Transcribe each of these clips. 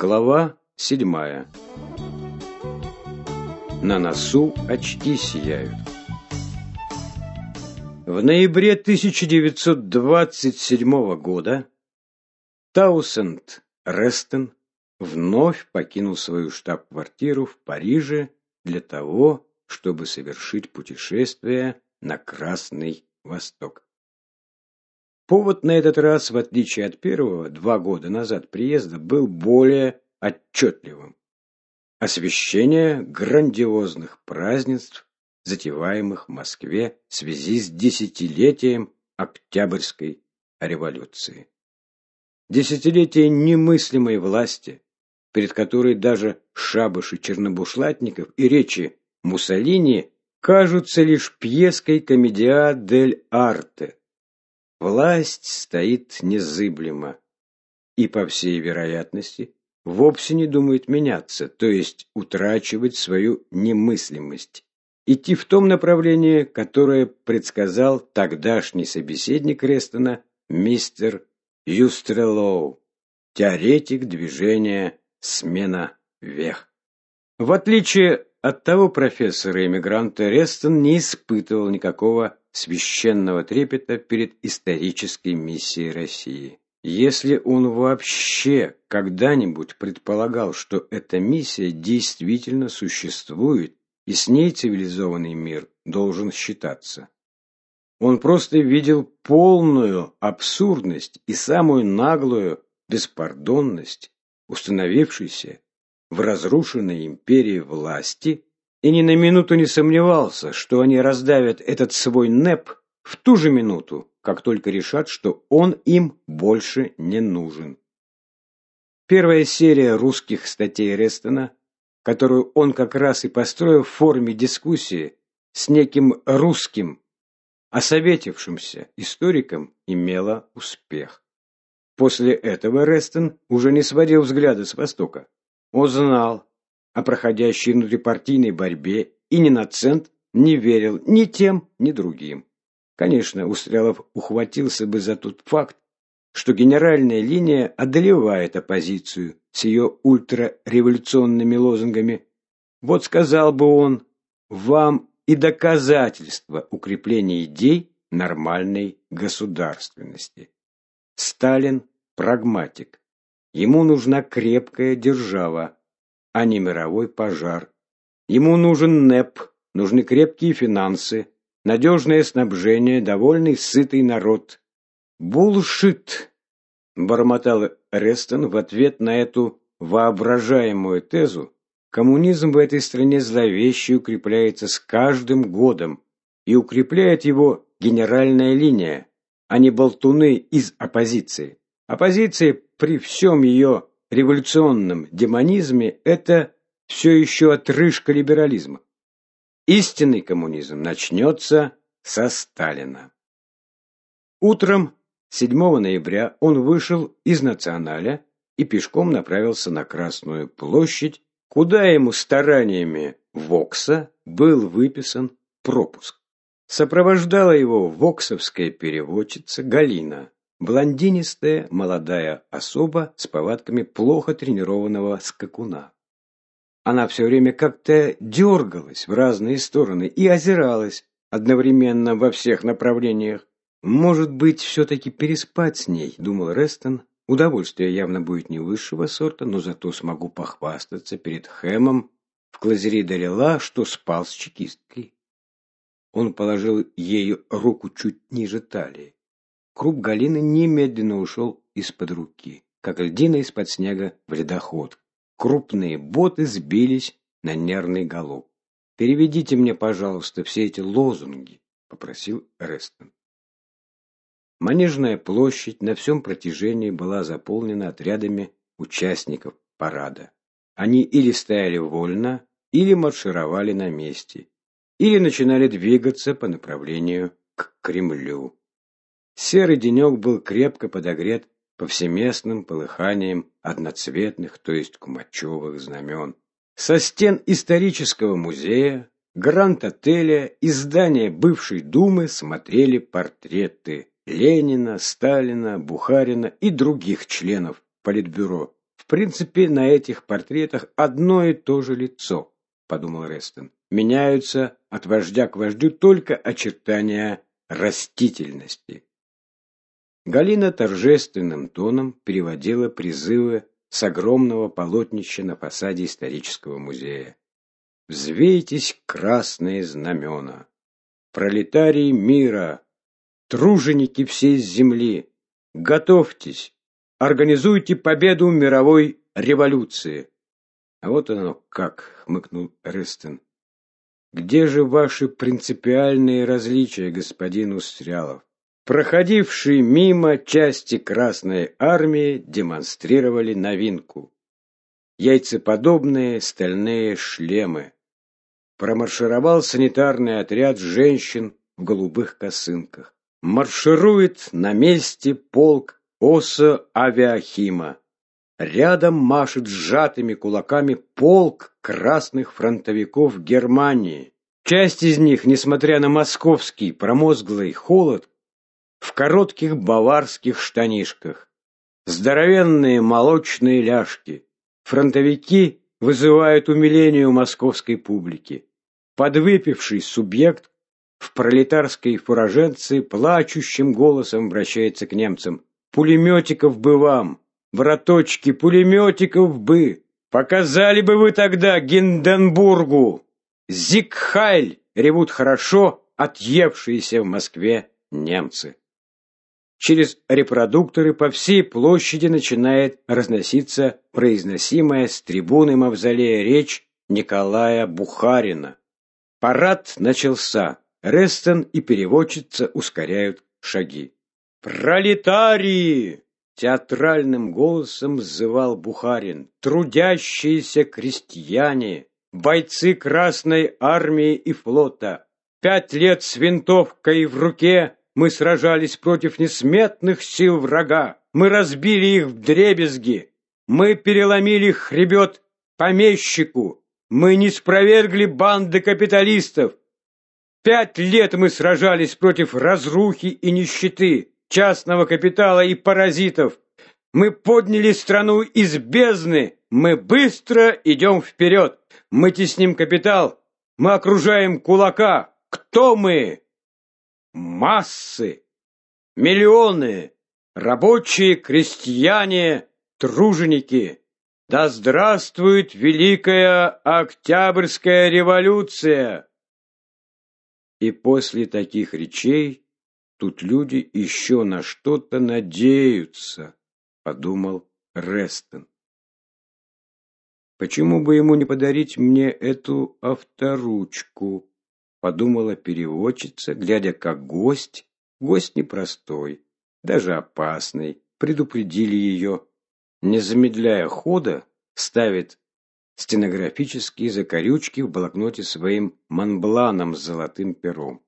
Глава седьмая. На носу очки сияют. В ноябре 1927 года Таусенд Рестон вновь покинул свою штаб-квартиру в Париже для того, чтобы совершить путешествие на Красный Восток. Повод на этот раз, в отличие от первого, два года назад приезда, был более отчетливым. Освещение грандиозных празднеств, затеваемых в Москве в связи с десятилетием Октябрьской революции. Десятилетие немыслимой власти, перед которой даже шабаши чернобушлатников и речи Муссолини кажутся лишь пьеской комедиа дель арте, Власть стоит незыблемо и, по всей вероятности, вовсе не думает меняться, то есть утрачивать свою немыслимость, идти в том направлении, которое предсказал тогдашний собеседник Рестона мистер Юстрелоу, теоретик движения «Смена вех». В отличие от того профессора-эмигранта, Рестон не испытывал никакого священного трепета перед исторической миссией России. Если он вообще когда-нибудь предполагал, что эта миссия действительно существует, и с ней цивилизованный мир должен считаться. Он просто видел полную абсурдность и самую наглую беспардонность установившейся в разрушенной империи власти и ни на минуту не сомневался, что они раздавят этот свой НЭП в ту же минуту, как только решат, что он им больше не нужен. Первая серия русских статей Рестона, которую он как раз и построил в форме дискуссии с неким русским, осоветившимся историком, имела успех. После этого Рестон уже не сводил взгляда с Востока. Он знал, о проходящей внутрипартийной борьбе и ни на цент не верил ни тем, ни другим. Конечно, Устрелов ухватился бы за тот факт, что генеральная линия одолевает оппозицию с ее ультрареволюционными лозунгами. Вот сказал бы он, вам и доказательство укрепления идей нормальной государственности. Сталин прагматик. Ему нужна крепкая держава, а не мировой пожар. Ему нужен НЭП, нужны крепкие финансы, надежное снабжение, довольный сытый народ. Булшит, бормотал Рестон в ответ на эту воображаемую тезу. Коммунизм в этой стране зловеще укрепляется с каждым годом, и укрепляет его генеральная линия, а не болтуны из оппозиции. Оппозиция при всем ее революционном демонизме это все еще отрыжка либерализма. Истинный коммунизм начнется со Сталина. Утром 7 ноября он вышел из Националя и пешком направился на Красную площадь, куда ему стараниями Вокса был выписан пропуск. Сопровождала его воксовская переводчица Галина, блондинистая молодая особа с повадками плохо тренированного скакуна. Она все время как-то дергалась в разные стороны и озиралась одновременно во всех направлениях. Может быть, все-таки переспать с ней, думал Рестон. Удовольствие явно будет не высшего сорта, но зато смогу похвастаться перед Хэмом в Клазери Далила, что спал с чекисткой. Он положил ею руку чуть ниже талии. Круп Галины немедленно ушел из-под руки, как льдина из-под снега в ледоход. Крупные боты сбились на нервный галоп. «Переведите мне, пожалуйста, все эти лозунги», — попросил Рестон. Манежная площадь на всем протяжении была заполнена отрядами участников парада. Они или стояли вольно, или маршировали на месте, или начинали двигаться по направлению к Кремлю. Серый денек был крепко подогрет повсеместным полыханием одноцветных, то есть кумачевых знамен. Со стен исторического музея, Гранд-отеля и здания бывшей Думы смотрели портреты Ленина, Сталина, Бухарина и других членов Политбюро в принципе, на этих портретах одно и то же лицо, подумал Рестон. Меняются от вождя к вождю только очертания растительности. Галина торжественным тоном переводила призывы с огромного полотнища на фасаде исторического музея. Взвейтесь красные знамена, пролетарии мира, труженики всей земли, готовьтесь, организуйте победу мировой революции. А вот оно как, хмыкнул Рестен. Где же ваши принципиальные различия, господин Устрялов? Проходившие мимо части Красной армии демонстрировали новинку. Яйцеподобные стальные шлемы. Промаршировал санитарный отряд женщин в голубых косынках. Марширует на месте полк Оса Авиахима. Рядом машет сжатыми кулаками полк красных фронтовиков Германии. Часть из них, несмотря на московский промозглый холод, в коротких баварских штанишках. Здоровенные молочные ляжки. Фронтовики вызывают умиление у московской публики. Подвыпивший субъект в пролетарской фураженце плачущим голосом обращается к немцам. «Пулеметиков бы вам! Браточки, пулеметиков бы! Показали бы вы тогда Гинденбургу!» «Зигхайль!» ревут хорошо отъевшиеся в Москве немцы. Через репродукторы по всей площади начинает разноситься произносимая с трибуны мавзолея речь Николая Бухарина. Парад начался. Рестон и переводчица ускоряют шаги. «Пролетарии!» — театральным голосом взывал Бухарин. «Трудящиеся крестьяне, бойцы Красной армии и флота, пять лет с винтовкой в руке мы сражались против несметных сил врага. Мы разбили их в дребезги. Мы переломили хребет помещику. Мы не спровергли банды капиталистов. Пять лет мы сражались против разрухи и нищеты, частного капитала и паразитов. Мы подняли страну из бездны. Мы быстро идем вперед. Мы тесним капитал. Мы окружаем кулака. Кто мы? Массы, миллионы, рабочие, крестьяне, труженики. Да здравствует великая Октябрьская революция! И после таких речей тут люди еще на что-то надеются, подумал Рестон. Почему бы ему не подарить мне эту авторучку? Подумала переводчица, глядя, как гость, гость непростой, даже опасный, предупредили ее, не замедляя хода, ставит стенографические закорючки в блокноте своим манбланом с золотым пером.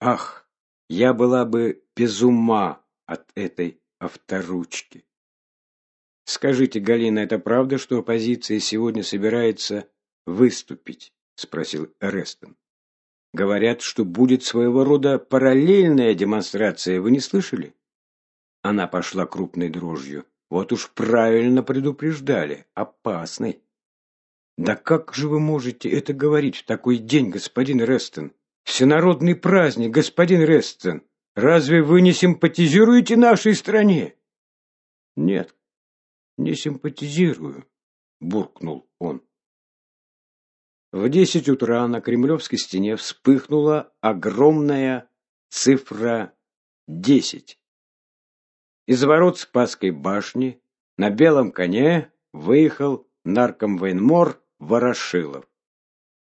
Ах, я была бы без ума от этой авторучки. Скажите, Галина, это правда, что оппозиция сегодня собирается выступить? спросил Рестон. Говорят, что будет своего рода параллельная демонстрация, вы не слышали? Она пошла крупной дрожью. Вот уж правильно предупреждали, опасный. Да как же вы можете это говорить в такой день, господин Рестон? Всенародный праздник, господин Рестон. Разве вы не симпатизируете нашей стране? Нет, не симпатизирую, буркнул он. В десять утра на Кремлевской стене вспыхнула огромная цифра десять. Из ворот Спасской башни на белом коне выехал наркомвоенмор Ворошилов.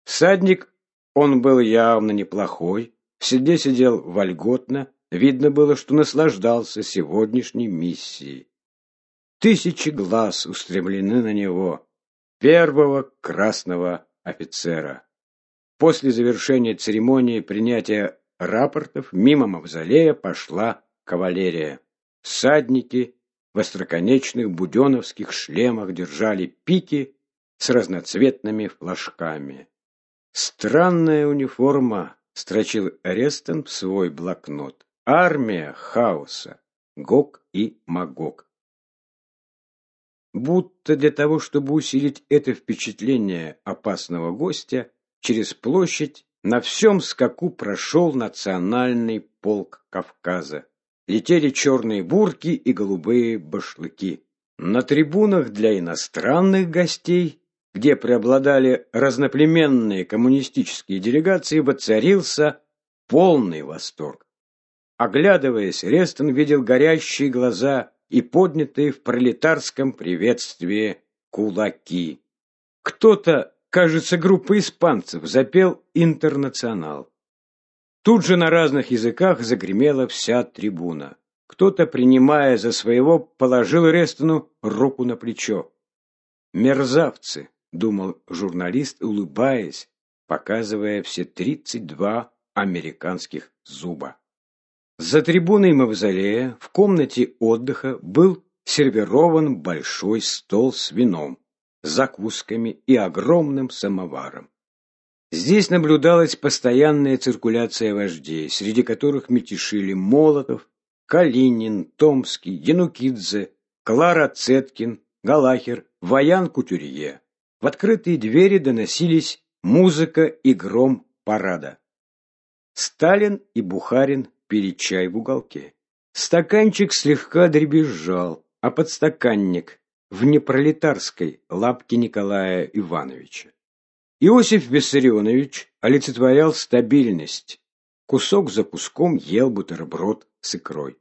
Всадник он был явно неплохой, в седле сидел вольготно, видно было, что наслаждался сегодняшней миссией. Тысячи глаз устремлены на него, первого красного офицера. После завершения церемонии принятия рапортов мимо мавзолея пошла кавалерия. Всадники в остроконечных буденовских шлемах держали пики с разноцветными флажками. Странная униформа, строчил Рестон в свой блокнот. Армия хаоса, Гог и Магог. Будто для того, чтобы усилить это впечатление опасного гостя, через площадь на всем скаку прошел национальный полк Кавказа. Летели черные бурки и голубые башлыки. На трибунах для иностранных гостей, где преобладали разноплеменные коммунистические делегации, воцарился полный восторг. Оглядываясь, Рестон видел горящие глаза и поднятые в пролетарском приветствии кулаки. Кто-то, кажется, группа испанцев, запел «Интернационал». Тут же на разных языках загремела вся трибуна. Кто-то, принимая за своего, положил Рестону руку на плечо. «Мерзавцы!» — думал журналист, улыбаясь, показывая все тридцать два американских зуба. За трибуной мавзолея в комнате отдыха был сервирован большой стол с вином, закусками и огромным самоваром. Здесь наблюдалась постоянная циркуляция вождей, среди которых мятежили Молотов, Калинин, Томский, Янукидзе, Клара Цеткин, Галахер, Ваян Кутюрье. В открытые двери доносились музыка и гром парада. Сталин и Бухарин пили чай в уголке. Стаканчик слегка дребезжал, а подстаканник в непролетарской лапке Николая Ивановича. Иосиф Виссарионович олицетворял стабильность. Кусок за куском ел бутерброд с икрой.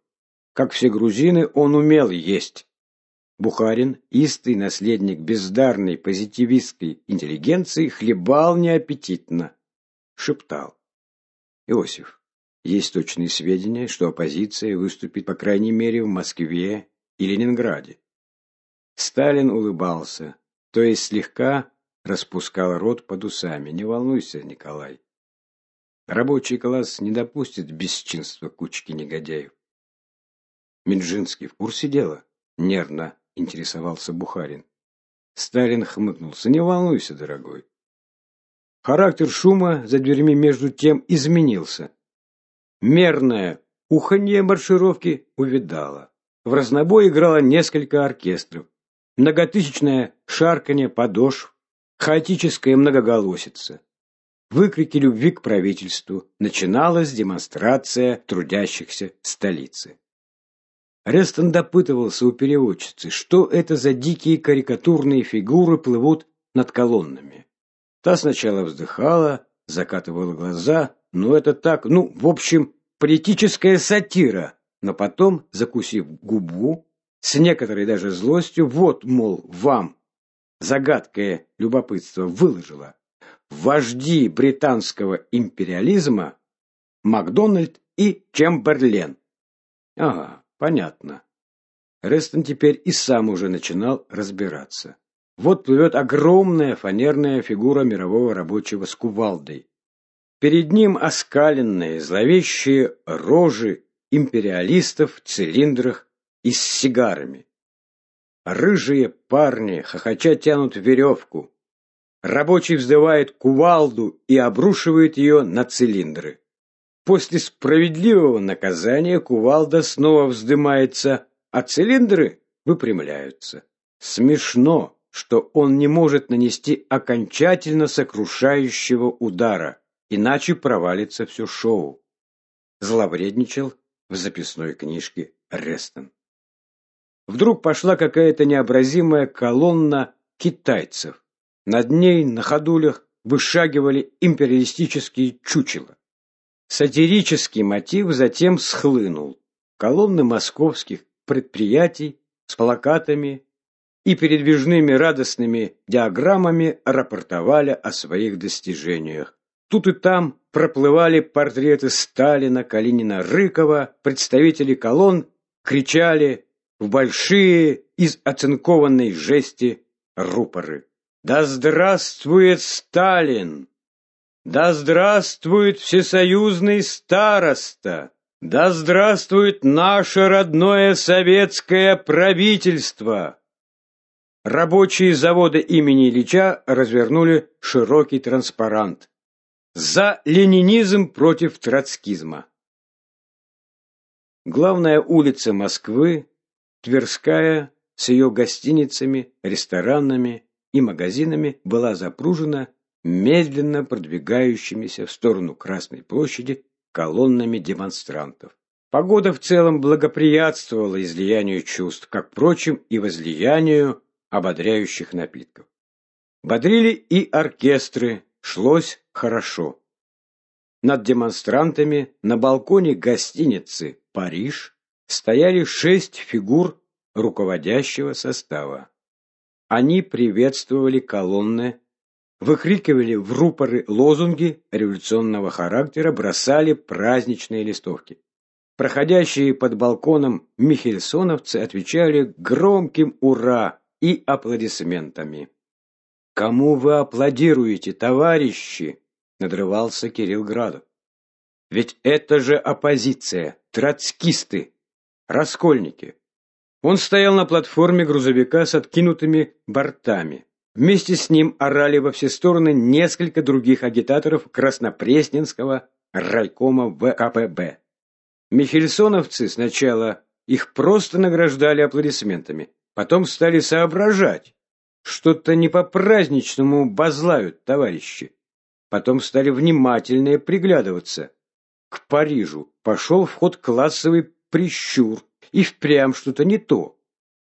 Как все грузины, он умел есть. Бухарин, истый наследник бездарной позитивистской интеллигенции, хлебал неаппетитно, шептал. Иосиф, есть точные сведения, что оппозиция выступит по крайней мере в Москве и Ленинграде. Сталин улыбался, то есть слегка распускал рот под усами. Не волнуйся, Николай. Рабочий класс не допустит бесчинства кучки негодяев. Минжинский в курсе дела? Нервно интересовался Бухарин. Сталин хмыкнулся. Не волнуйся, дорогой. Характер шума за дверьми между тем изменился. Мерное уханье маршировки увидало. В разнобой играло несколько оркестров. Многотысячное шарканье подошв, хаотическая многоголосица. Выкрики любви к правительству. Начиналась демонстрация трудящихся столицы. Рестон допытывался у переводчицы, что это за дикие карикатурные фигуры плывут над колоннами. Та сначала вздыхала, закатывала глаза, ну это так, ну, в общем, политическая сатира. Но потом, закусив губу, с некоторой даже злостью, вот, мол, вам загадкое любопытство выложила. Вожди британского империализма Макдональд и Чемберлен. Ага, понятно. Рестон теперь и сам уже начинал разбираться. Вот плывет огромная фанерная фигура мирового рабочего с кувалдой. Перед ним оскаленные, зловещие рожи империалистов в цилиндрах и с сигарами. Рыжие парни хохоча тянут веревку. Рабочий вздывает кувалду и обрушивает ее на цилиндры. После справедливого наказания кувалда снова вздымается, а цилиндры выпрямляются. Смешно, что он не может нанести окончательно сокрушающего удара иначе провалится все шоу. Зловредничал в записной книжке Рестон. Вдруг пошла какая-то необразимая колонна китайцев. Над ней на ходулях вышагивали империалистические чучела. Сатирический мотив затем схлынул. Колонны московских предприятий с плакатами и передвижными радостными диаграммами рапортовали о своих достижениях. Тут и там проплывали портреты Сталина, Калинина, Рыкова, представители колонн кричали в большие из оцинкованной жести рупоры. Да здравствует Сталин! Да здравствует всесоюзный староста! Да здравствует наше родное советское правительство! Рабочие завода имени Ильича развернули широкий транспарант. За ленинизм против троцкизма. Главная улица Москвы, Тверская, с ее гостиницами, ресторанами и магазинами была запружена медленно продвигающимися в сторону Красной площади колоннами демонстрантов. Погода в целом благоприятствовала излиянию чувств, как, впрочем, и возлиянию ободряющих напитков. Бодрили и оркестры, шлось хорошо. Над демонстрантами на балконе гостиницы «Париж» стояли шесть фигур руководящего состава. Они приветствовали колонны, выкрикивали в рупоры лозунги революционного характера, бросали праздничные листовки. Проходящие под балконом михельсоновцы отвечали громким «Ура!» и аплодисментами. «Кому вы аплодируете, товарищи?» — надрывался Кирилл Градов. «Ведь это же оппозиция, троцкисты, раскольники». Он стоял на платформе грузовика с откинутыми бортами. Вместе с ним орали во все стороны несколько других агитаторов Краснопресненского райкома ВКПБ. Михельсоновцы сначала их просто награждали аплодисментами, потом стали соображать. Что-то не по-праздничному базлают товарищи. Потом стали внимательнее приглядываться. К Парижу пошел в ход классовый прищур, и впрямь что-то не то.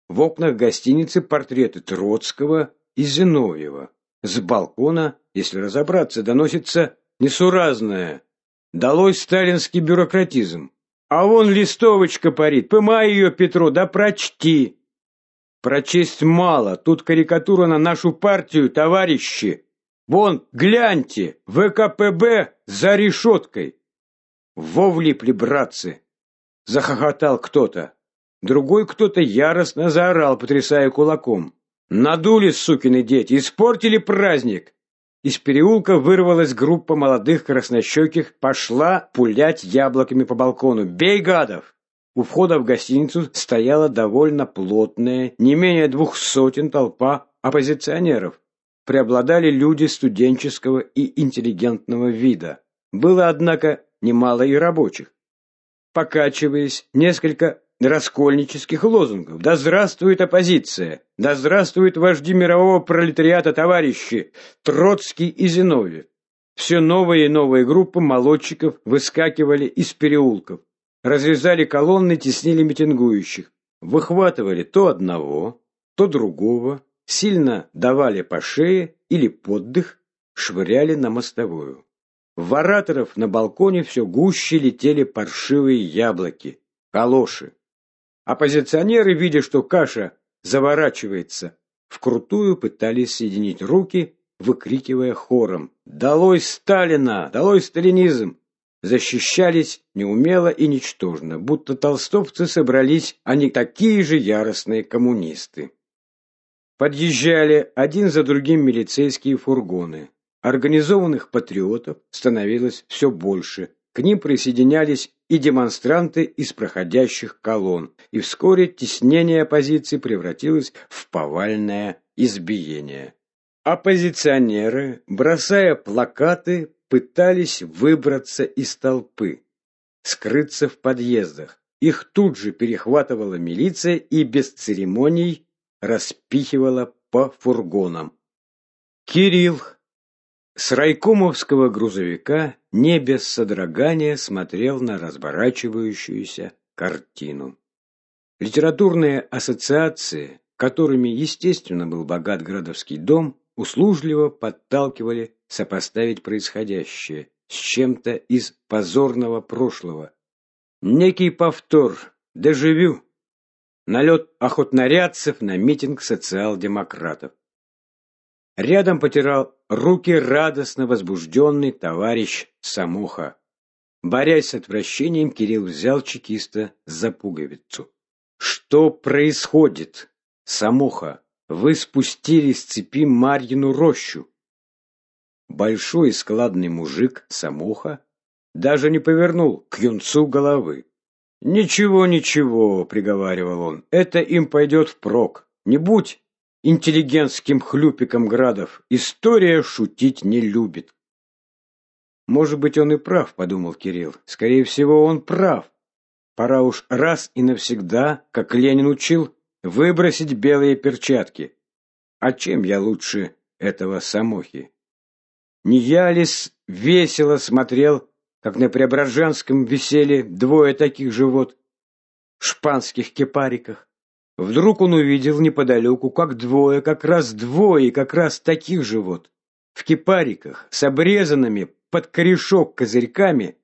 В окнах гостиницы портреты Троцкого и Зиновьева. С балкона, если разобраться, доносится несуразное. Долой сталинский бюрократизм. А вон листовочка парит. Пымай ее, Петро, да прочти. Прочесть мало. Тут карикатура на нашу партию, товарищи. Вон, гляньте, ВКПБ за решеткой. Во влипли, братцы. Захохотал кто-то. Другой кто-то яростно заорал, потрясая кулаком. Надули, сукины дети, испортили праздник. Из переулка вырвалась группа молодых краснощеких, пошла пулять яблоками по балкону. «Бей, гадов!» У входа в гостиницу стояла довольно плотная, не менее двух сотен толпа оппозиционеров. Преобладали люди студенческого и интеллигентного вида. Было, однако, немало и рабочих. Покачиваясь, несколько раскольнических лозунгов. Да здравствует оппозиция! Да здравствуют вожди мирового пролетариата товарищи Троцкий и Зиновьев! Все новые и новые группы молодчиков выскакивали из переулков, разрезали колонны, теснили митингующих, выхватывали то одного, то другого, сильно давали по шее или поддых, швыряли на мостовую. В ораторов на балконе все гуще летели паршивые яблоки, калоши. Оппозиционеры, видя, что каша заворачивается, вкрутую пытались соединить руки, выкрикивая хором «Долой Сталина! Долой сталинизм!» Защищались неумело и ничтожно, будто толстовцы собрались, а такие же яростные коммунисты. Подъезжали один за другим милицейские фургоны. Организованных патриотов становилось все больше. К ним присоединялись и демонстранты из проходящих колонн, и вскоре теснение оппозиции превратилось в повальное избиение. Оппозиционеры, бросая плакаты, пытались выбраться из толпы, скрыться в подъездах. Их тут же перехватывала милиция и без церемоний распихивала по фургонам. Кирилл с райкомовского грузовика не без содрогания смотрел на разворачивающуюся картину. Литературные ассоциации, которыми, естественно, был богат Градовский дом, услужливо подталкивали сопоставить происходящее с чем-то из позорного прошлого. Некий повтор, дежавю, налет охотнорядцев на митинг социал-демократов. Рядом потирал руки радостно возбужденный товарищ Самуха. Борясь с отвращением, Кирилл взял чекиста за пуговицу. «Что происходит? Самуха, вы спустили с цепи Марьину рощу!» Большой складный мужик Самуха даже не повернул к юнцу головы. «Ничего, ничего», — приговаривал он, — «это им пойдет впрок. Не будь интеллигентским хлюпиком Градов. История шутить не любит. Может быть, он и прав, подумал Кирилл. Скорее всего, он прав. Пора уж раз и навсегда, как Ленин учил, выбросить белые перчатки. А чем я лучше этого Самохи? Не я ли весело смотрел, как на Преображенском висели двое таких же вот шпанских кипариках? Вдруг он увидел неподалеку, как двое, как раз двое, как раз таких же вот, в кипариках, с обрезанными под корешок козырьками,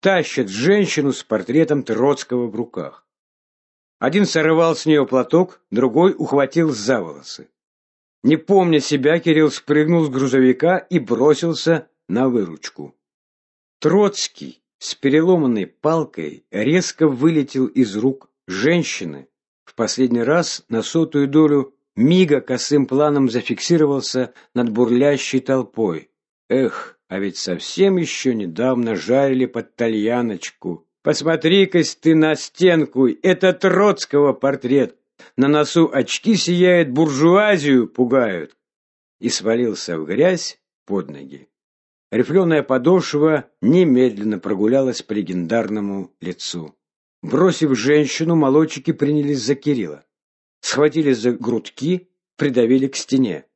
тащат женщину с портретом Троцкого в руках. Один сорвал с нее платок, другой ухватил за волосы. Не помня себя, Кирилл спрыгнул с грузовика и бросился на выручку. Троцкий с переломанной палкой резко вылетел из рук женщины, в последний раз на сотую долю мига косым планом зафиксировался над бурлящей толпой. Эх, а ведь совсем еще недавно жарили под тальяночку. Посмотри-ка ты на стенку, это Троцкого портрет. На носу очки сияют, буржуазию пугают. И свалился в грязь под ноги. Рифленая подошва немедленно прогулялась по легендарному лицу. Бросив женщину, молодчики принялись за Кирилла. Схватили за грудки, придавили к стене.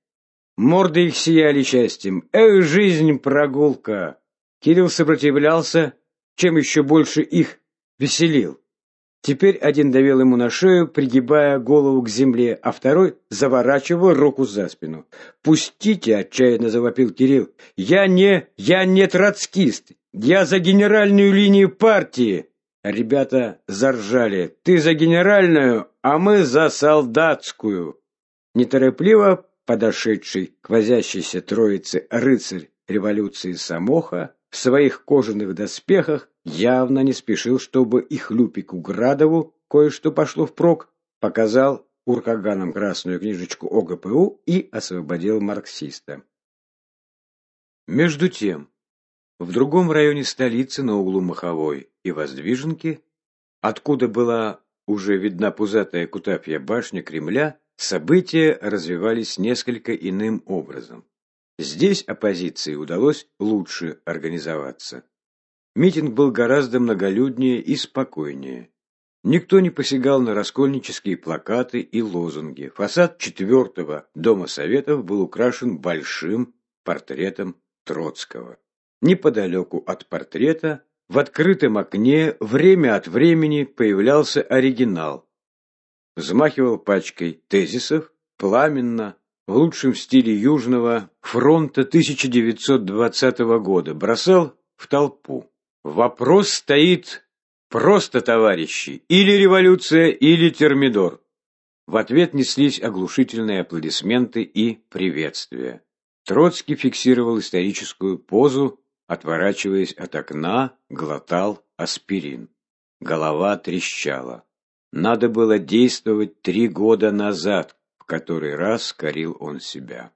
Морды их сияли счастьем. Эх, жизнь, прогулка! Кирилл сопротивлялся, чем еще больше их веселил. Теперь один давил ему на шею, пригибая голову к земле, а второй заворачивал руку за спину. «Пустите!» — отчаянно завопил Кирилл. «Я не... я не троцкист! Я за генеральную линию партии!» Ребята заржали. «Ты за генеральную, а мы за солдатскую!» Неторопливо подошедший к возящейся троице рыцарь революции Самоха в своих кожаных доспехах явно не спешил, чтобы и Хлюпику Градову кое-что пошло впрок, показал уркаганом красную книжечку ОГПУ и освободил марксиста. Между тем, в другом районе столицы, на углу Маховой и Воздвиженки, откуда была уже видна пузатая Кутапья башня Кремля, события развивались несколько иным образом. Здесь оппозиции удалось лучше организоваться. Митинг был гораздо многолюднее и спокойнее. Никто не посягал на раскольнические плакаты и лозунги. Фасад четвертого Дома Советов был украшен большим портретом Троцкого. Неподалеку от портрета, в открытом окне, время от времени появлялся оригинал. Взмахивал пачкой тезисов, пламенно, в лучшем стиле Южного фронта 1920 года, бросал в толпу. Вопрос стоит просто, товарищи, или революция, или термидор. В ответ неслись оглушительные аплодисменты и приветствия. Троцкий фиксировал историческую позу отворачиваясь от окна, глотал аспирин. Голова трещала. Надо было действовать три года назад, который раз корил он себя.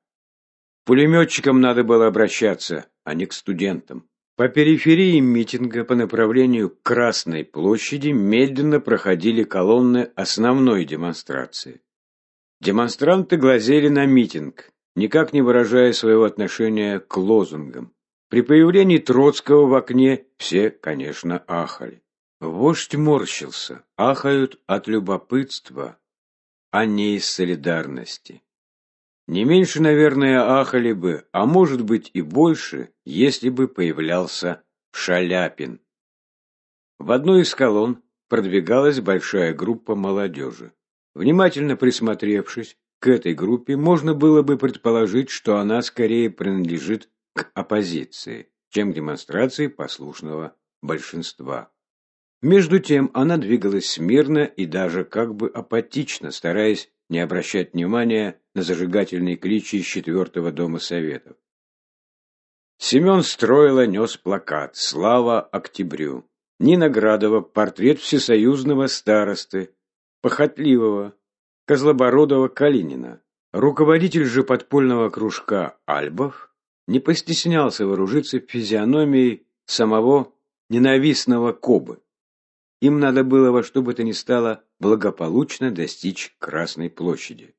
Пулеметчикам надо было обращаться, а не к студентам. По периферии митинга по направлению к Красной площади медленно проходили колонны основной демонстрации. Демонстранты глазели на митинг, никак не выражая своего отношения к лозунгам. При появлении Троцкого в окне все, конечно, ахали. Вождь морщился, ахают от любопытства, а не из солидарности. Не меньше, наверное, ахали бы, а может быть и больше, если бы появлялся Шаляпин. В одной из колонн продвигалась большая группа молодежи. Внимательно присмотревшись к этой группе, можно было бы предположить, что она скорее принадлежит к оппозиции, чем к демонстрации послушного большинства. Между тем она двигалась смирно и даже как бы апатично, стараясь не обращать внимания на зажигательные кличи из четвертого дома советов. Семен Стройло нес плакат «Слава октябрю». Нина Градова – портрет всесоюзного старосты, похотливого, козлобородого Калинина. Руководитель же подпольного кружка Альбов не постеснялся вооружиться физиономией самого ненавистного Кобы. Им надо было во что бы то ни стало благополучно достичь Красной площади.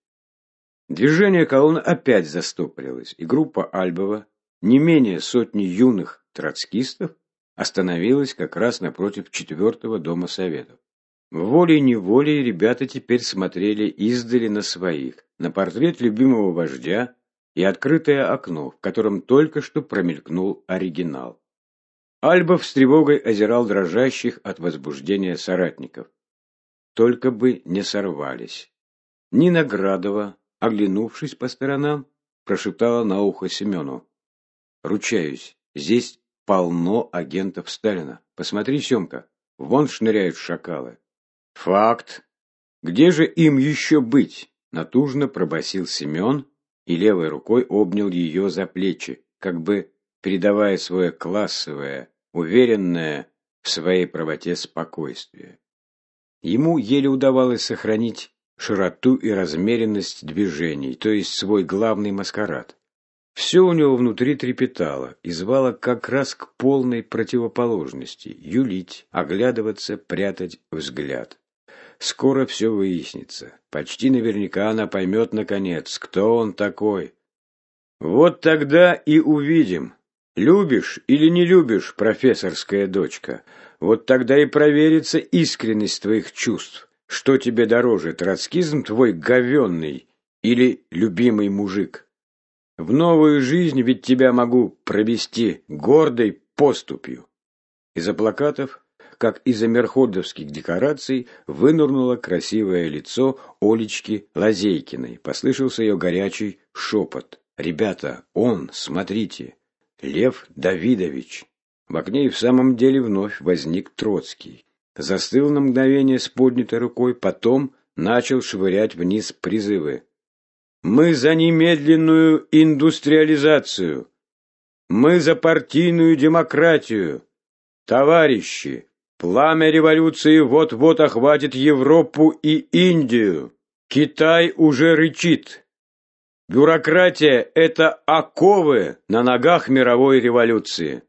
Движение колонн опять застопорилось, и группа Альбова, не менее сотни юных троцкистов, остановилась как раз напротив четвертого дома советов. Волей-неволей ребята теперь смотрели издали на своих, на портрет любимого вождя и открытое окно, в котором только что промелькнул оригинал. Альбов с тревогой озирал дрожащих от возбуждения соратников. Только бы не сорвались. Нина Градова, оглянувшись по сторонам, прошептала на ухо Семену. «Ручаюсь, здесь полно агентов Сталина. Посмотри, Семка, вон шныряют шакалы». «Факт. Где же им еще быть?» Натужно пробасил Семен и левой рукой обнял ее за плечи, как бы передавая свое классовое, уверенное в своей правоте спокойствие. Ему еле удавалось сохранить широту и размеренность движений, то есть свой главный маскарад. Все у него внутри трепетало и звало как раз к полной противоположности – юлить, оглядываться, прятать взгляд. Скоро все выяснится. Почти наверняка она поймет, наконец, кто он такой. Вот тогда и увидим, любишь или не любишь, профессорская дочка. Вот тогда и проверится искренность твоих чувств. Что тебе дороже, троцкизм твой говенный или любимый мужик? В новую жизнь ведь тебя могу провести гордой поступью. Из-за плакатов, как из-за мерходовских декораций, вынурнуло красивое лицо Олечки Лазейкиной. Послышался ее горячий шепот. «Ребята, он, смотрите, Лев Давидович!» В окне и в самом деле вновь возник Троцкий застыл на мгновение с поднятой рукой, потом начал швырять вниз призывы. «Мы за немедленную индустриализацию! Мы за партийную демократию! Товарищи, пламя революции вот-вот охватит Европу и Индию! Китай уже рычит!» Бюрократия – это оковы на ногах мировой революции.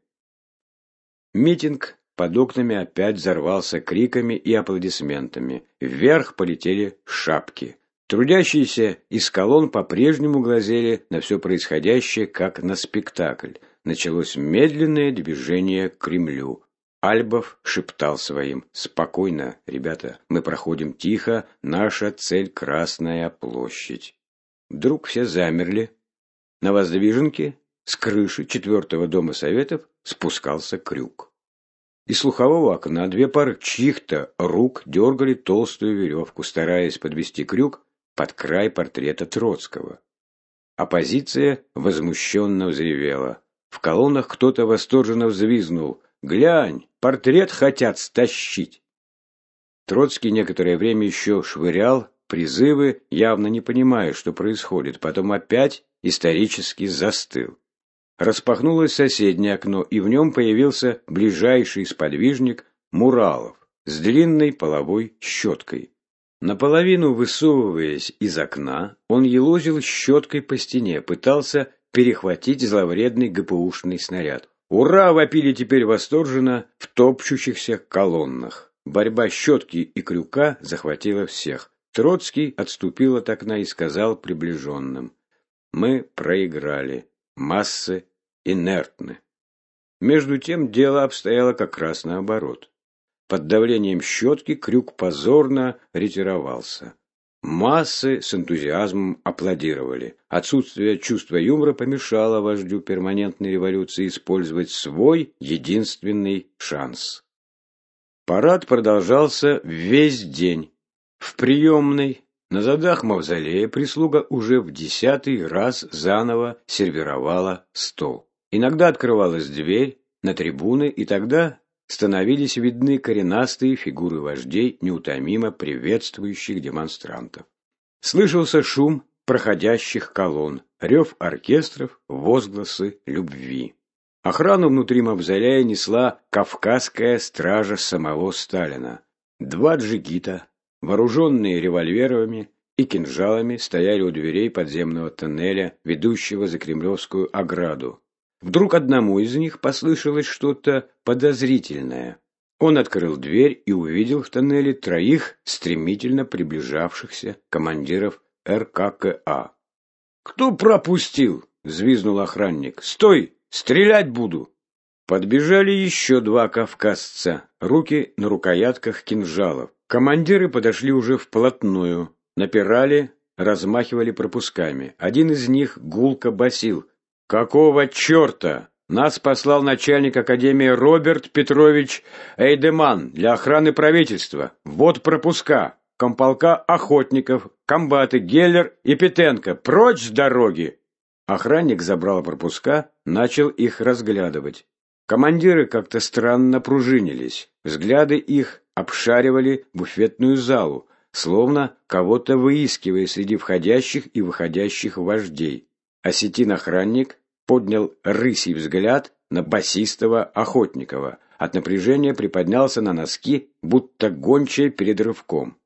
Митинг под окнами опять взорвался криками и аплодисментами. Вверх полетели шапки. Трудящиеся из колонн по-прежнему глазели на все происходящее, как на спектакль. Началось медленное движение к Кремлю. Альбов шептал своим «Спокойно, ребята, мы проходим тихо, наша цель – Красная площадь». Вдруг все замерли. На воздвиженке с крыши четвертого дома Советов спускался крюк. Из слухового окна две пары чьих-то рук дергали толстую веревку, стараясь подвести крюк под край портрета Троцкого. Оппозиция возмущенно взревела. В колоннах кто-то восторженно взвизнул. «Глянь, портрет хотят стащить!» Троцкий некоторое время еще швырял призывы, явно не понимая, что происходит, потом опять исторически застыл. Распахнулось соседнее окно, и в нем появился ближайший сподвижник Муралов с длинной половой щеткой. Наполовину высовываясь из окна, он елозил щеткой по стене, пытался перехватить зловредный ГПУшный снаряд. «Ура!» — вопили теперь восторженно в топчущихся колоннах. Борьба щетки и крюка захватила всех. Троцкий отступил от окна и сказал приближенным. «Мы проиграли. Массы инертны. Между тем дело обстояло как раз наоборот. Под давлением щетки крюк позорно ретировался. Массы с энтузиазмом аплодировали. Отсутствие чувства юмора помешало вождю перманентной революции использовать свой единственный шанс. Парад продолжался весь день. В приемной на задах мавзолея прислуга уже в десятый раз заново сервировала стол. Иногда открывалась дверь на трибуны, и тогда становились видны коренастые фигуры вождей, неутомимо приветствующих демонстрантов. Слышался шум проходящих колонн, рев оркестров, возгласы любви. Охрану внутри мавзолея несла кавказская стража самого Сталина. Два джигита, вооруженные револьверами и кинжалами, стояли у дверей подземного тоннеля, ведущего за Кремлевскую ограду. Вдруг одному из них послышалось что-то подозрительное. Он открыл дверь и увидел в тоннеле троих стремительно приближавшихся командиров РККА. «Кто пропустил?» — взвизнул охранник. «Стой! Стрелять буду!» Подбежали еще два кавказца, руки на рукоятках кинжалов. Командиры подошли уже вплотную, напирали, размахивали пропусками. Один из них гулко басил. «Какого черта? Нас послал начальник Академии Роберт Петрович Эйдеман для охраны правительства. Вот пропуска. Комполка охотников, комбаты Геллер и Петенко. Прочь с дороги!» Охранник забрал пропуска, начал их разглядывать. Командиры как-то странно пружинились. Взгляды их обшаривали буфетную залу, словно кого-то выискивая среди входящих и выходящих вождей. Осетин-охранник поднял рысий взгляд на басистого Охотникова. От напряжения приподнялся на носки, будто гончая перед рывком.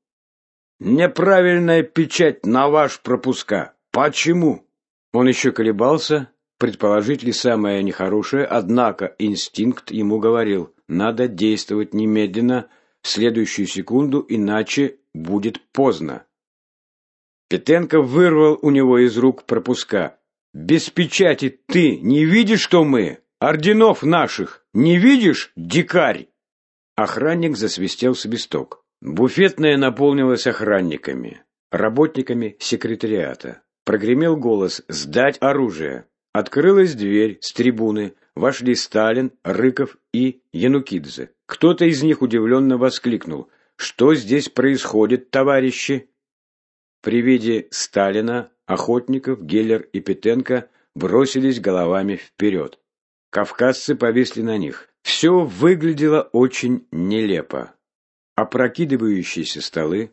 «Неправильная печать на ваш пропуска. Почему?» Он еще колебался, предположить ли самое нехорошее, однако инстинкт ему говорил, надо действовать немедленно, в следующую секунду, иначе будет поздно. Петенко вырвал у него из рук пропуска. «Без печати ты не видишь, что мы? Орденов наших не видишь, дикарь?» Охранник засвистел свисток. Буфетная наполнилась охранниками, работниками секретариата. Прогремел голос «Сдать оружие!» Открылась дверь с трибуны, вошли Сталин, Рыков и Янукидзе. Кто-то из них удивленно воскликнул. «Что здесь происходит, товарищи?» При виде Сталина, Охотников, Геллер и Петенко бросились головами вперед. Кавказцы повисли на них. Все выглядело очень нелепо. Опрокидывающиеся столы,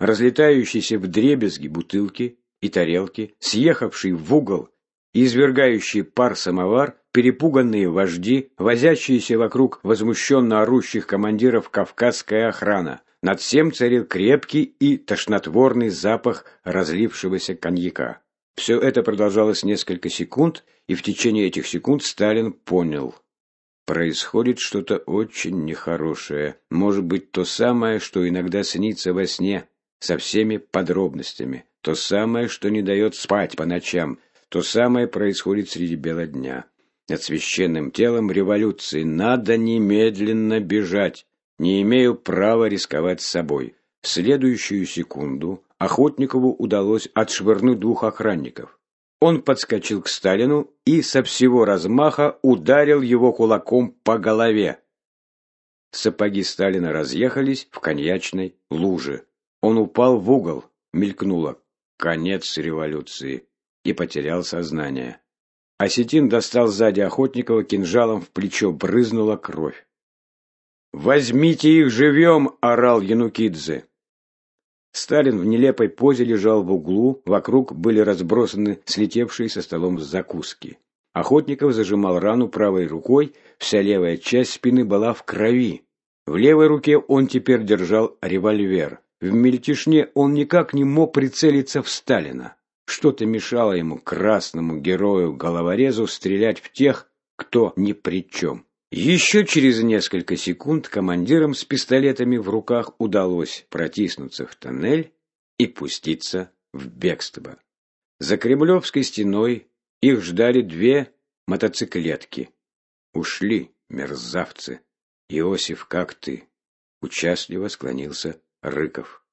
разлетающиеся в дребезги бутылки и тарелки, съехавший в угол извергающий пар самовар, перепуганные вожди, возящиеся вокруг возмущенно орущих командиров кавказская охрана. Над всем царил крепкий и тошнотворный запах разлившегося коньяка. Все это продолжалось несколько секунд, и в течение этих секунд Сталин понял. Происходит что-то очень нехорошее. Может быть, то самое, что иногда снится во сне, со всеми подробностями. То самое, что не дает спать по ночам, то самое происходит среди бела дня. Над священным телом революции надо немедленно бежать. Не имею права рисковать собой. В следующую секунду Охотникову удалось отшвырнуть двух охранников. Он подскочил к Сталину и со всего размаха ударил его кулаком по голове. Сапоги Сталина разъехались в коньячной луже. Он упал в угол, мелькнуло. Конец революции и потерял сознание. Осетин достал сзади Охотникова кинжалом в плечо, брызнула кровь. «Возьмите их живьем!» – орал Янукидзе. Сталин в нелепой позе лежал в углу, вокруг были разбросаны слетевшие со столом закуски. Охотников зажимал рану правой рукой, вся левая часть спины была в крови. В левой руке он теперь держал револьвер. В мельтешне он никак не мог прицелиться в Сталина. Что-то мешало ему, красному герою-головорезу, стрелять в тех, кто ни при чем. Еще через несколько секунд командирам с пистолетами в руках удалось протиснуться в тоннель и пуститься в бегство. За Кремлевской стеной их ждали две мотоциклетки. Ушли, мерзавцы. Иосиф, как ты? Участливо склонился Рыков.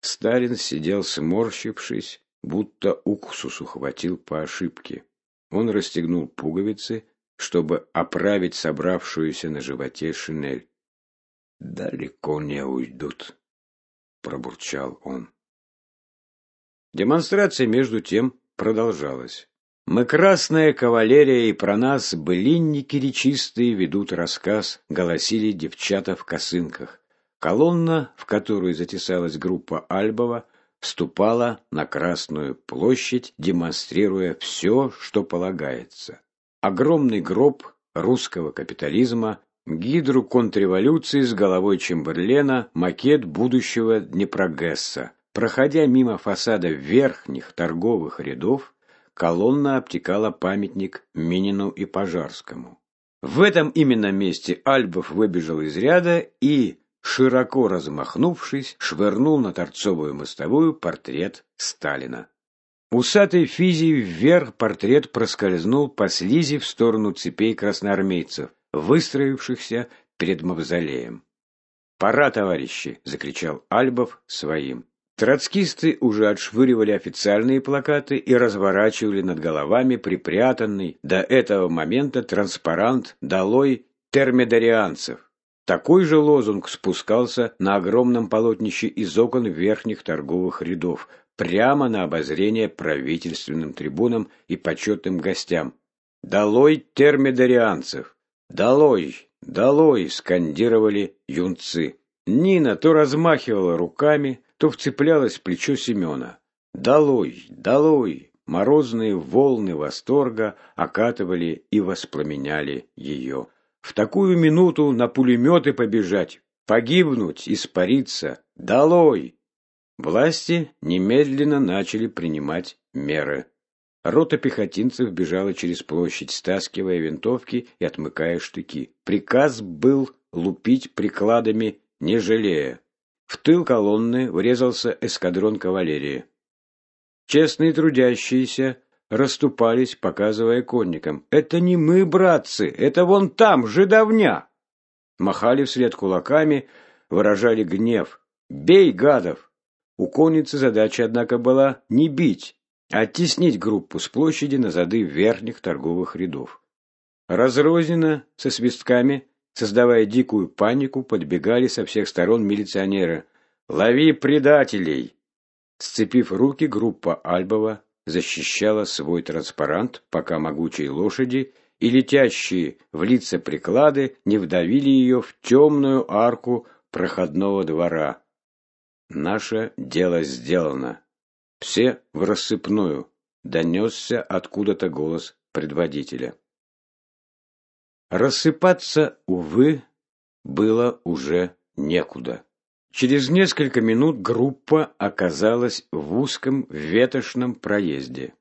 Сталин сидел сморщившись, будто уксусу хватил по ошибке. Он расстегнул пуговицы, чтобы оправить собравшуюся на животе шинель. «Далеко не уйдут», — пробурчал он. Демонстрация, между тем, продолжалась. «Мы красная кавалерия, и про нас былинники речистые ведут рассказ», — голосили девчата в косынках. Колонна, в которую затесалась группа Альбова, вступала на Красную площадь, демонстрируя все, что полагается. Огромный гроб русского капитализма, гидру контрреволюции с головой Чемберлена, макет будущего Днепрогесса. Проходя мимо фасада верхних торговых рядов, колонна обтекала памятник Минину и Пожарскому. В этом именно месте Альбов выбежал из ряда и, широко размахнувшись, швырнул на торцовую мостовую портрет Сталина. Усатой физией вверх портрет проскользнул по слизи в сторону цепей красноармейцев, выстроившихся перед мавзолеем. «Пора, товарищи!» — закричал Альбов своим. Троцкисты уже отшвыривали официальные плакаты и разворачивали над головами припрятанный до этого момента транспарант «Долой термидарианцев». Такой же лозунг спускался на огромном полотнище из окон верхних торговых рядов, прямо на обозрение правительственным трибунам и почетным гостям. «Долой термидарианцев! Долой! Долой!» — скандировали юнцы. Нина то размахивала руками, то вцеплялась в плечо Семена. «Долой! Долой!» Морозные волны восторга окатывали и воспламеняли ее. В такую минуту на пулеметы побежать, погибнуть, испариться. Долой! Власти немедленно начали принимать меры. Рота пехотинцев бежала через площадь, стаскивая винтовки и отмыкая штыки. Приказ был лупить прикладами, не жалея. В тыл колонны врезался эскадрон кавалерии. Честные трудящиеся расступались, показывая конникам. «Это не мы, братцы, это вон там, жидовня!» Махали вслед кулаками, выражали гнев. «Бей, гадов!» У конницы задача, однако, была не бить, а оттеснить группу с площади на зады верхних торговых рядов. Разрозненно, со свистками, создавая дикую панику, подбегали со всех сторон милиционеры. «Лови предателей!» Сцепив руки, группа Альбова защищала свой транспарант, пока могучие лошади и летящие в лица приклады не вдавили ее в темную арку проходного двора. Наше дело сделано. Все в рассыпную. Донесся откуда-то голос предводителя. Рассыпаться, увы, было уже некуда. Через несколько минут группа оказалась в узком ветошном проезде,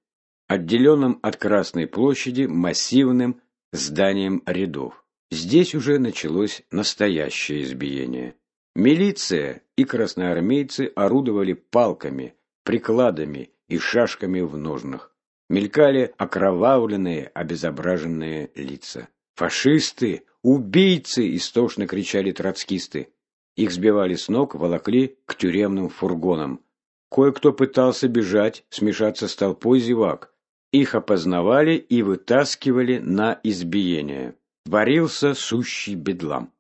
отделенном от Красной площади массивным зданием рядов. Здесь уже началось настоящее избиение. Милиция и красноармейцы орудовали палками, прикладами и шашками в ножнах. Мелькали окровавленные, обезображенные лица. «Фашисты! Убийцы!» – истошно кричали троцкисты. Их сбивали с ног, волокли к тюремным фургонам. Кое-кто пытался бежать, смешаться с толпой зевак. Их опознавали и вытаскивали на избиение. Творился сущий бедлам.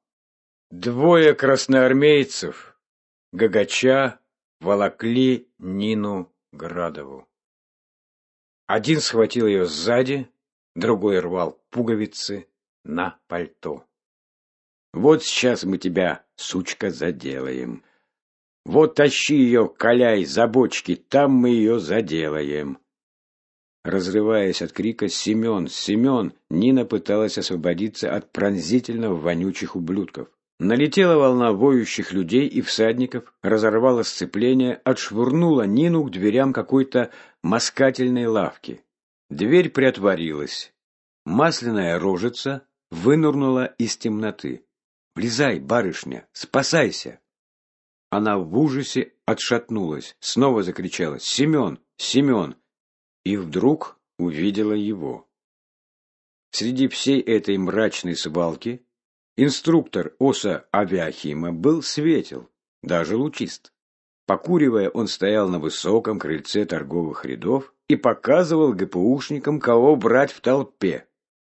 Двое красноармейцев, гагача, волокли Нину Градову. Один схватил ее сзади, другой рвал пуговицы на пальто. Вот сейчас мы тебя, сучка, заделаем. Вот тащи ее, каляй, за бочки, там мы ее заделаем. Разрываясь от крика «Семен! Семен!», Нина пыталась освободиться от пронзительно вонючих ублюдков. Налетела волна воющих людей и всадников, разорвала сцепление, отшвырнула Нину к дверям какой-то москательной лавки. Дверь приотворилась. Масляная рожица вынырнула из темноты. Влезай, барышня, спасайся!» Она в ужасе отшатнулась, снова закричала «Семен! Семен!» и вдруг увидела его. Среди всей этой мрачной свалки инструктор Оса Авиахима был светел, даже лучист. Покуривая, он стоял на высоком крыльце торговых рядов и показывал ГПУшникам, кого брать в толпе.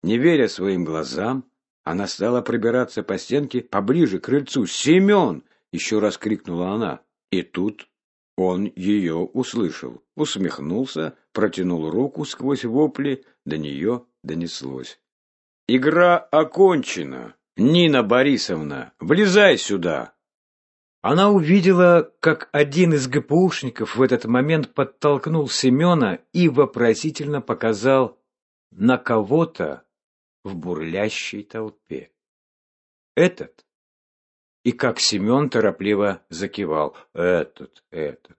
Не веря своим глазам, она стала пробираться по стенке поближе к крыльцу. «Семен!» — еще раз крикнула она. И тут он ее услышал, усмехнулся, протянул руку сквозь вопли, до нее донеслось. «Игра окончена! Нина Борисовна, влезай сюда!» Она увидела, как один из ГПУшников в этот момент подтолкнул Семена и вопросительно показал на кого-то, в бурлящей толпе. Этот? И как Семен торопливо закивал. Этот, этот.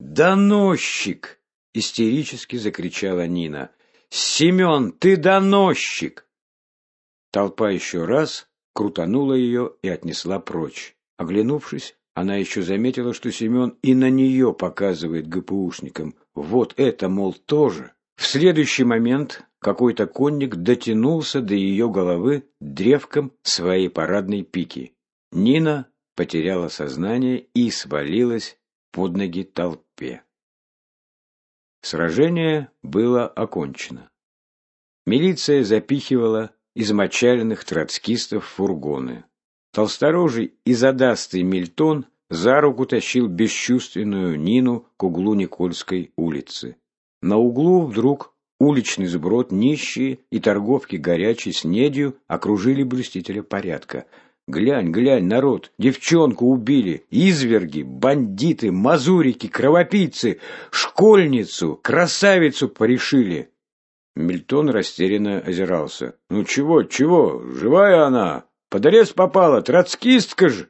«Доносчик!» — истерически закричала Нина. «Семен, ты доносчик!» Толпа еще раз крутанула ее и отнесла прочь. Оглянувшись, она еще заметила, что Семен и на нее показывает ГПУшникам. вот это, мол, тоже. В следующий момент какой-то конник дотянулся до ее головы древком своей парадной пики. Нина потеряла сознание и свалилась под ноги толпе. Сражение было окончено. Милиция запихивала измочаленных троцкистов в фургоны. Толсторожий и задастый Мильтон за руку тащил бесчувственную Нину к углу Никольской улицы. На углу вдруг уличный сброд, нищие и торговки горячей снедью окружили блюстителя порядка. «Глянь, глянь, народ, девчонку убили, изверги, бандиты, мазурики, кровопийцы, школьницу, красавицу порешили!» Мильтон растерянно озирался. «Ну чего, чего? Живая она! Под арест попала, троцкистка же!»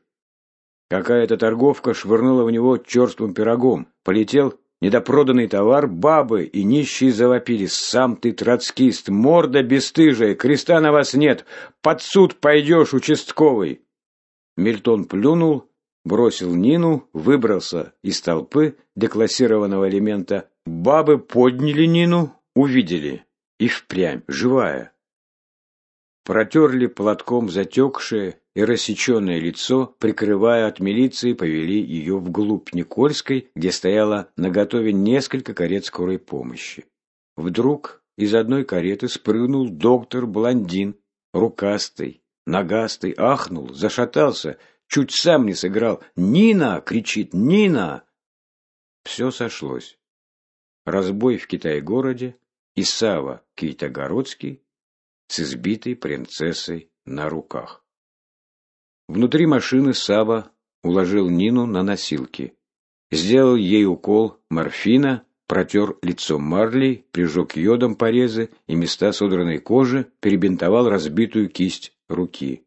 Какая-то торговка швырнула в него черствым пирогом. Полетел недопроданный товар, бабы и нищие завопили. «Сам ты троцкист, морда бесстыжая, креста на вас нет, под суд пойдешь, участковый!» Мильтон плюнул, бросил Нину, выбрался из толпы деклассированного элемента. Бабы подняли Нину, увидели. И впрямь, живая. Протерли платком затекшее и рассеченное лицо, прикрывая от милиции, повели ее вглубь Никольской, где стояло наготове несколько карет скорой помощи. Вдруг из одной кареты спрыгнул доктор-блондин, рукастый, ногастый, ахнул, зашатался, чуть сам не сыграл. «Нина!» — кричит «Нина!» Все сошлось. Разбой в Китай-городе и Сава Кейтогородский с избитой принцессой на руках. Внутри машины Саба уложил Нину на носилки. Сделал ей укол морфина, протер лицо марлей, прижег йодом порезы и места содранной кожи, перебинтовал разбитую кисть руки.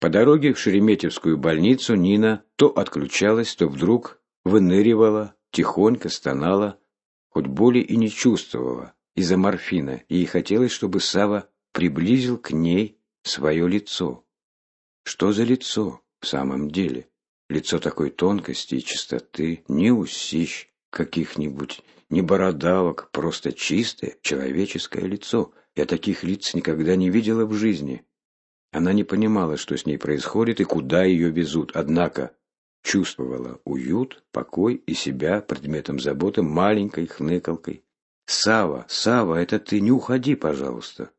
По дороге в Шереметьевскую больницу Нина то отключалась, то вдруг выныривала, тихонько стонала, хоть боли и не чувствовала из-за морфина, и ей хотелось, чтобы Сава приблизил к ней свое лицо. Что за лицо в самом деле? Лицо такой тонкости и чистоты, ни усищ каких-нибудь, ни бородавок, просто чистое человеческое лицо. Я таких лиц никогда не видела в жизни. Она не понимала, что с ней происходит и куда ее везут, однако чувствовала уют, покой и себя предметом заботы маленькой хныкалкой. «Сава, Сава, это ты, не уходи, пожалуйста!»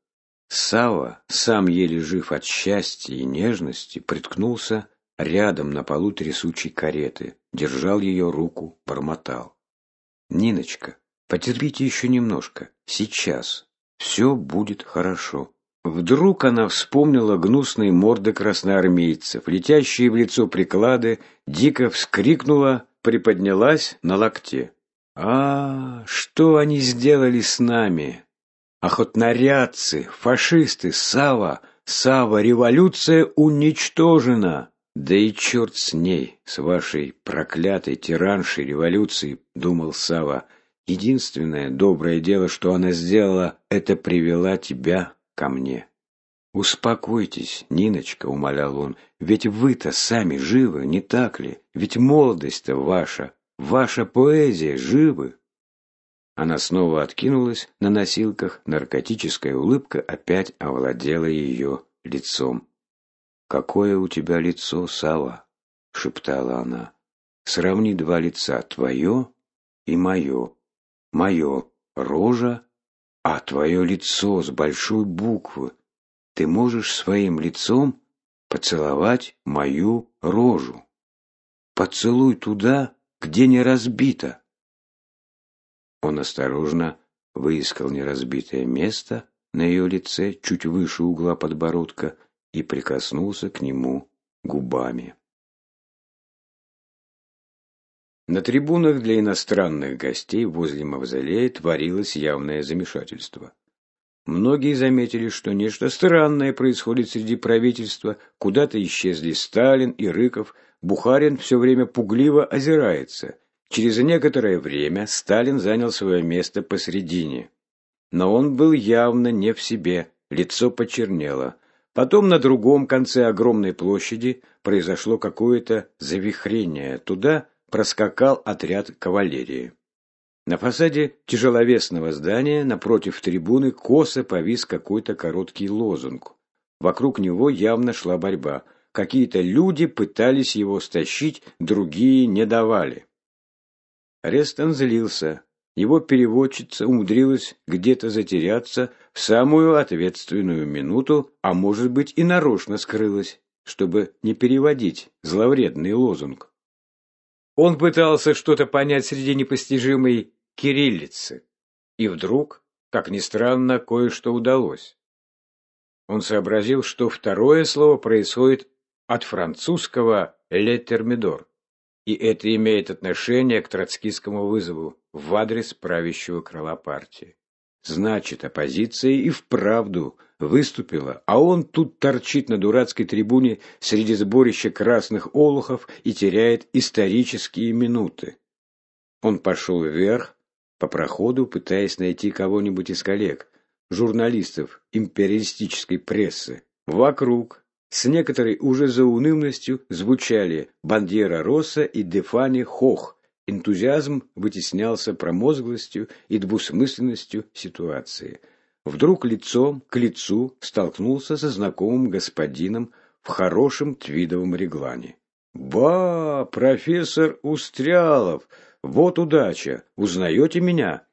Сава, сам еле жив от счастья и нежности, приткнулся рядом на полу трясучей кареты, держал ее руку, бормотал. «Ниночка, потерпите еще немножко, сейчас, все будет хорошо». Вдруг она вспомнила гнусные морды красноармейцев, летящие в лицо приклады, дико вскрикнула, приподнялась на локте. «А, что они сделали с нами? Охотнорядцы, фашисты, Сава, Сава, революция уничтожена. Да и черт с ней, с вашей проклятой тираншей революцией, думал Сава. Единственное доброе дело, что она сделала, это привела тебя ко мне. «Успокойтесь, Ниночка», — умолял он, — «ведь вы-то сами живы, не так ли? Ведь молодость-то ваша, ваша поэзия живы». Она снова откинулась на носилках, наркотическая улыбка опять овладела ее лицом. «Какое у тебя лицо, Сава?» — шептала она. «Сравни два лица, твое и мое. Мое — рожа, а твое лицо с большой буквы. Ты можешь своим лицом поцеловать мою рожу. Поцелуй туда, где не разбито». Он осторожно выискал неразбитое место на ее лице чуть выше угла подбородка и прикоснулся к нему губами. На трибунах для иностранных гостей возле мавзолея творилось явное замешательство. Многие заметили, что нечто странное происходит среди правительства, куда-то исчезли Сталин и Рыков, Бухарин все время пугливо озирается – Через некоторое время Сталин занял свое место посредине. Но он был явно не в себе, лицо почернело. Потом на другом конце огромной площади произошло какое-то завихрение. Туда проскакал отряд кавалерии. На фасаде тяжеловесного здания напротив трибуны косо повис какой-то короткий лозунг. Вокруг него явно шла борьба. Какие-то люди пытались его стащить, другие не давали. Рестон злился. Его переводчица умудрилась где-то затеряться в самую ответственную минуту, а может быть и нарочно скрылась, чтобы не переводить зловредный лозунг. Он пытался что-то понять среди непостижимой кириллицы, и вдруг, как ни странно, кое-что удалось. Он сообразил, что второе слово происходит от французского «ле термидор», и это имеет отношение к троцкистскому вызову в адрес правящего крыла партии. Значит, оппозиция и вправду выступила, а он тут торчит на дурацкой трибуне среди сборища красных олухов и теряет исторические минуты. Он пошел вверх по проходу, пытаясь найти кого-нибудь из коллег, журналистов империалистической прессы. Вокруг с некоторой уже заунывностью звучали Бандера Росса и Дефани Хох. Энтузиазм вытеснялся промозглостью и двусмысленностью ситуации. Вдруг лицом к лицу столкнулся со знакомым господином в хорошем твидовом реглане. «Ба, профессор Устрялов! Вот удача! Узнаете меня?»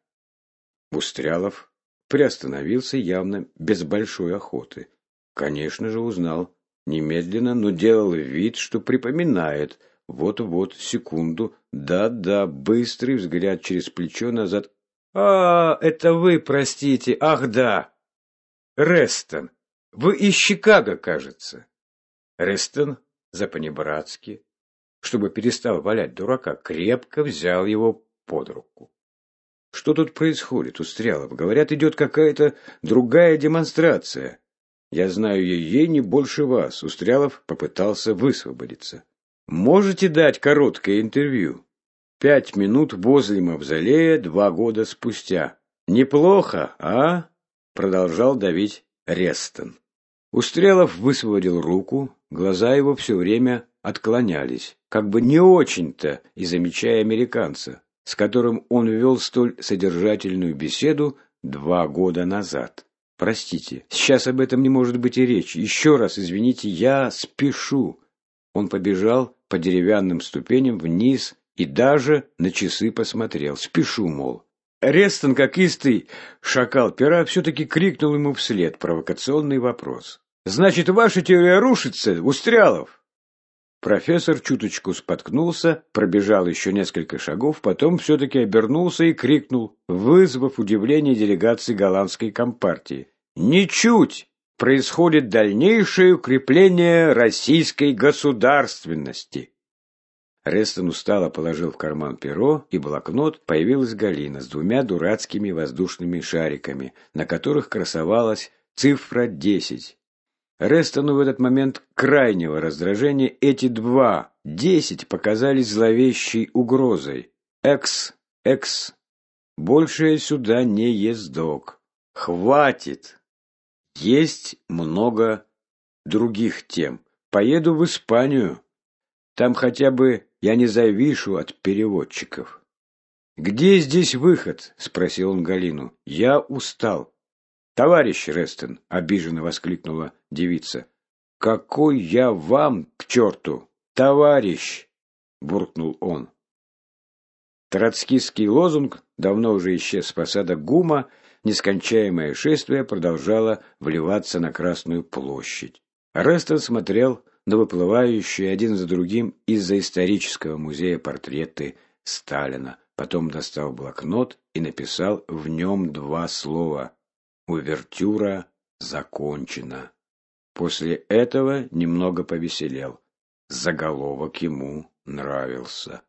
Устрялов приостановился явно без большой охоты. Конечно же, узнал. Немедленно, но делал вид, что припоминает. Вот-вот, секунду. Да-да, быстрый взгляд через плечо назад. «А, это вы, простите. Ах, да. Рестон. Вы из Чикаго, кажется». Рестон, запанибратски, чтобы перестал валять дурака, крепко взял его под руку. Что тут происходит, Устрялов? Говорят, идет какая-то другая демонстрация. Я знаю ее не больше вас. Устрялов попытался высвободиться. Можете дать короткое интервью? Пять минут возле мавзолея два года спустя. Неплохо, а? Продолжал давить Рестон. Устрелов высвободил руку, глаза его все время отклонялись, как бы не очень-то и замечая американца с которым он вел столь содержательную беседу два года назад. Простите, сейчас об этом не может быть и речи. Еще раз извините, я спешу. Он побежал по деревянным ступеням вниз и даже на часы посмотрел. Спешу, мол. Рестон, как истый шакал пера, все-таки крикнул ему вслед провокационный вопрос. «Значит, ваша теория рушится, Устрялов?» Профессор чуточку споткнулся, пробежал еще несколько шагов, потом все-таки обернулся и крикнул, вызвав удивление делегации голландской компартии. «Ничуть! Происходит дальнейшее укрепление российской государственности!» Рестон устало положил в карман перо и блокнот, появилась Галина с двумя дурацкими воздушными шариками, на которых красовалась цифра десять. Рестону в этот момент крайнего раздражения эти два, десять, показались зловещей угрозой. Экс, экс, больше сюда не ездок. Хватит. Есть много других тем. Поеду в Испанию. Там хотя бы я не завишу от переводчиков. «Где здесь выход?» — спросил он Галину. «Я устал. «Товарищ Рестон!» — обиженно воскликнула девица. «Какой я вам, к черту, товарищ!» — буркнул он. Троцкистский лозунг давно уже исчез с посада ГУМа, нескончаемое шествие продолжало вливаться на Красную площадь. Рестон смотрел на выплывающие один за другим из-за исторического музея портреты Сталина, потом достал блокнот и написал в нем два слова Увертюра закончена. После этого немного повеселел. Заголовок ему нравился.